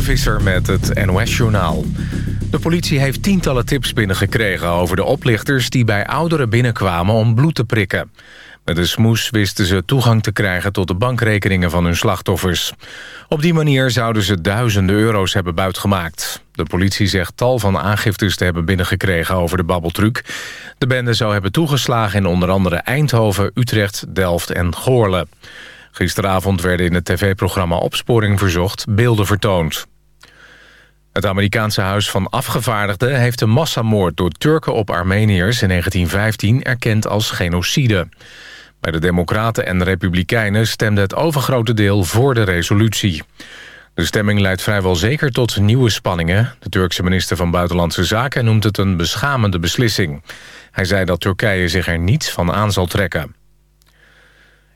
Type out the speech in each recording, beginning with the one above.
Jelle met het NOS-journaal. De politie heeft tientallen tips binnengekregen over de oplichters... die bij ouderen binnenkwamen om bloed te prikken. Met een smoes wisten ze toegang te krijgen tot de bankrekeningen van hun slachtoffers. Op die manier zouden ze duizenden euro's hebben buitgemaakt. De politie zegt tal van aangiftes te hebben binnengekregen over de babbeltruc. De bende zou hebben toegeslagen in onder andere Eindhoven, Utrecht, Delft en Goorle. Gisteravond werden in het tv-programma Opsporing Verzocht beelden vertoond. Het Amerikaanse Huis van Afgevaardigden heeft de massamoord door Turken op Armeniërs in 1915 erkend als genocide. Bij de Democraten en Republikeinen stemde het overgrote deel voor de resolutie. De stemming leidt vrijwel zeker tot nieuwe spanningen. De Turkse minister van Buitenlandse Zaken noemt het een beschamende beslissing. Hij zei dat Turkije zich er niets van aan zal trekken.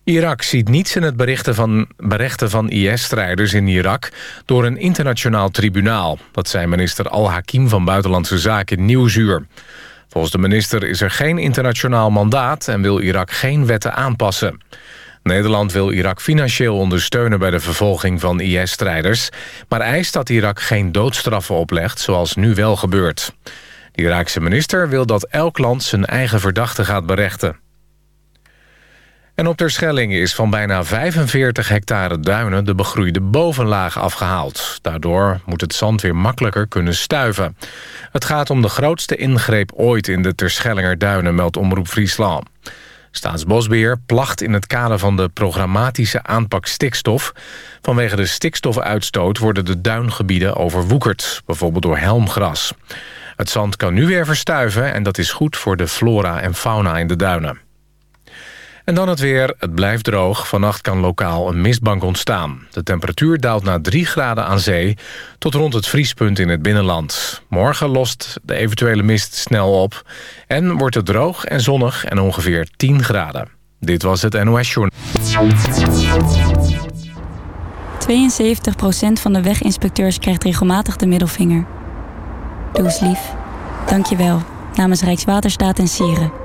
Irak ziet niets in het berichten van, berechten van IS-strijders in Irak... door een internationaal tribunaal. Dat zei minister Al-Hakim van Buitenlandse Zaken Nieuwsuur. Volgens de minister is er geen internationaal mandaat... en wil Irak geen wetten aanpassen. Nederland wil Irak financieel ondersteunen bij de vervolging van IS-strijders... maar eist dat Irak geen doodstraffen oplegt, zoals nu wel gebeurt. De Iraakse minister wil dat elk land zijn eigen verdachte gaat berechten. En op Terschelling is van bijna 45 hectare duinen de begroeide bovenlaag afgehaald. Daardoor moet het zand weer makkelijker kunnen stuiven. Het gaat om de grootste ingreep ooit in de Terschellinger duinen, meldt Omroep Friesland. Staatsbosbeheer placht in het kader van de programmatische aanpak stikstof. Vanwege de stikstofuitstoot worden de duingebieden overwoekerd, bijvoorbeeld door helmgras. Het zand kan nu weer verstuiven en dat is goed voor de flora en fauna in de duinen. En dan het weer. Het blijft droog. Vannacht kan lokaal een mistbank ontstaan. De temperatuur daalt naar 3 graden aan zee... tot rond het vriespunt in het binnenland. Morgen lost de eventuele mist snel op... en wordt het droog en zonnig en ongeveer 10 graden. Dit was het NOS Journal. 72% van de weginspecteurs krijgt regelmatig de middelvinger. Doe lief. Dank je wel. Namens Rijkswaterstaat en Sieren.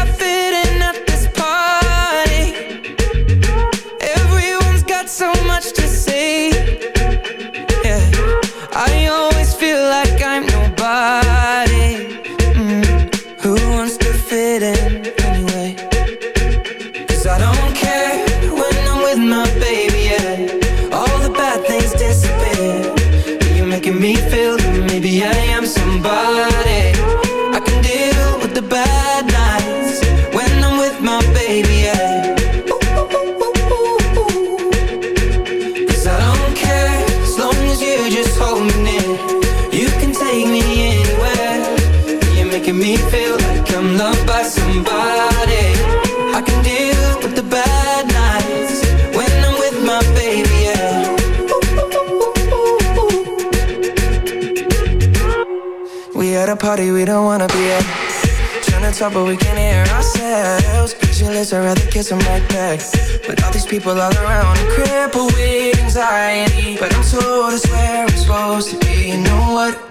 I by somebody I can deal with the bad nights When I'm with my baby, yeah. We at a party we don't wanna be at. Trying to talk but we can't hear ourselves. Pictureless, I'd rather kiss a back. But all these people all around Crippled with anxiety. But I'm told it's where we're supposed to be. You know what?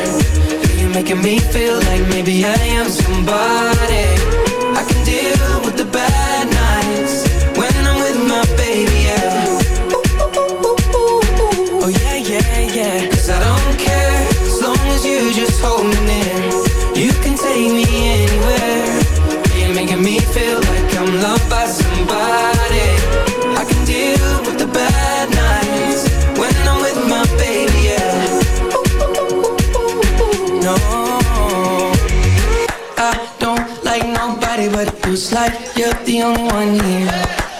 making me feel like maybe I am somebody. I can deal with Looks like you're the only one here.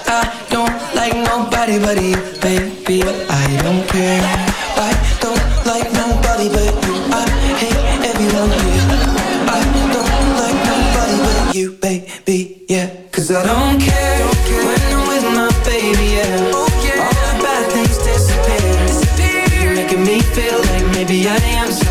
I don't like nobody but you, baby. I don't care. I don't like nobody but you. I hate everyone here. I don't like nobody but you, baby. Yeah, cause I don't care when I'm with my baby. Yeah, all the bad things disappear. making me feel like maybe I am. So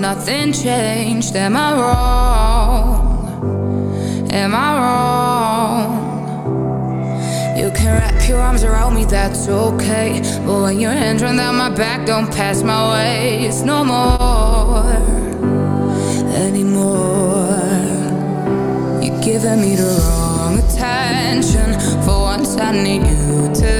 nothing changed. Am I wrong? Am I wrong? You can wrap your arms around me, that's okay. But when your hands run down my back, don't pass my way. It's no more anymore. You're giving me the wrong attention. For once, I need you to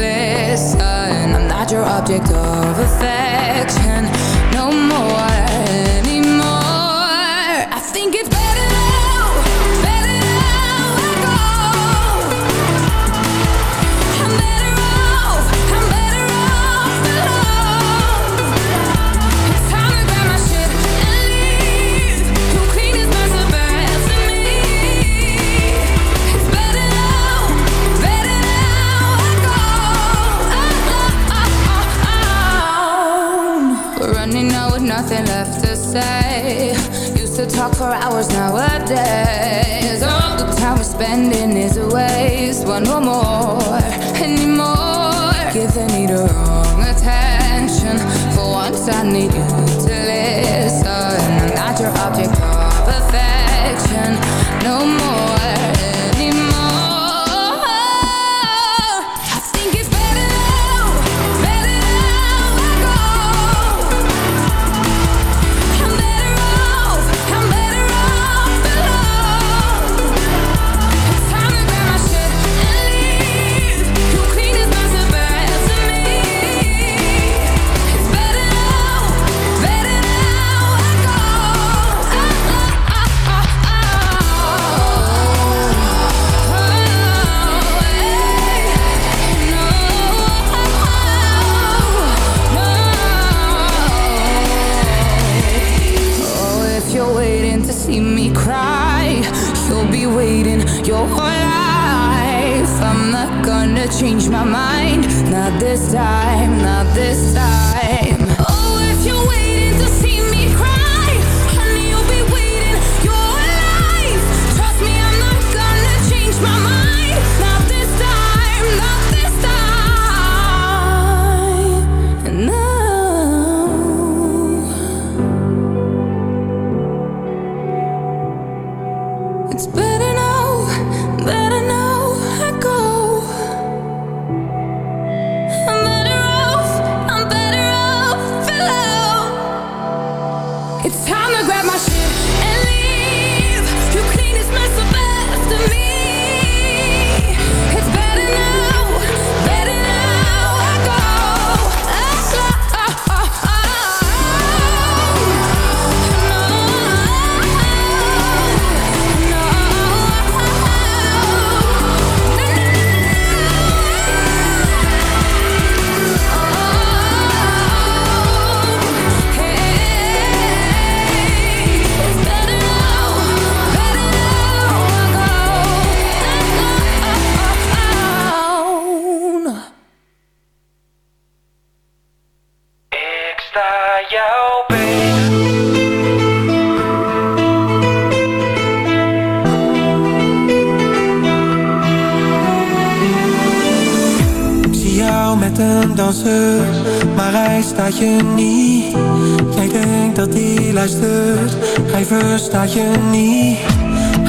Jij denkt dat hij luistert, hij verstaat je niet.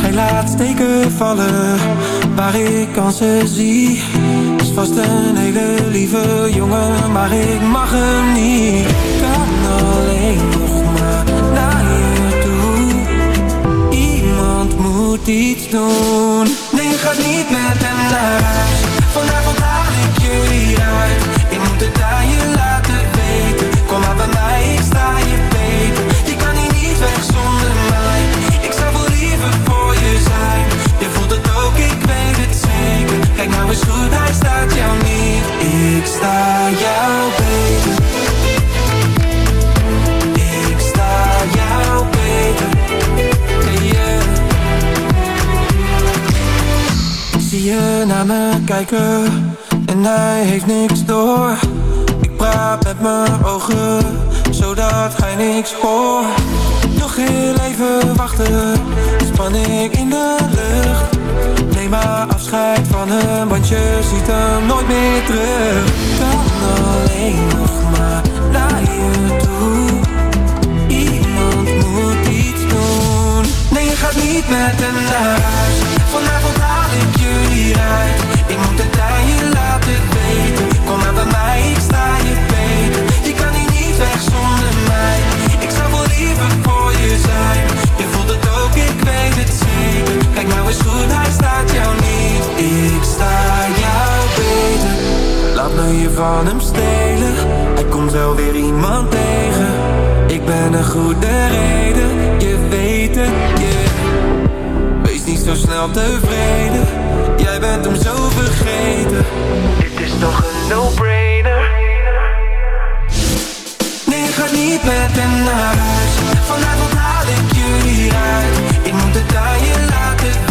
Hij laat steken vallen, waar ik kansen zie. Is vast een hele lieve jongen, maar ik mag hem niet. Kan alleen nog maar naar je toe. Iemand moet iets doen. Want je ziet hem nooit meer terug. Kan alleen nog maar naar je toe. Iemand moet iets doen. Nee, je gaat niet met naar huis. Vanavond haal ik je hieruit. Ik moet het aan je laten weten. Kom maar bij mij, ik sta je beter. Je kan hier niet weg zonder mij. Ik zou wel liever voor je zijn. Je voelt het ook, ik weet het zeker. Kijk nou eens goed, hij staat jou niet. Ik sta jou beter. Laat me je van hem stelen. Hij komt wel weer iemand tegen. Ik ben een goede reden, je weet het, yeah. Wees niet zo snel tevreden, jij bent hem zo vergeten. Dit is toch een no-brainer? Nee, je gaat niet met hem naar huis. Vanavond haal ik je hieruit. Ik moet het aan je laten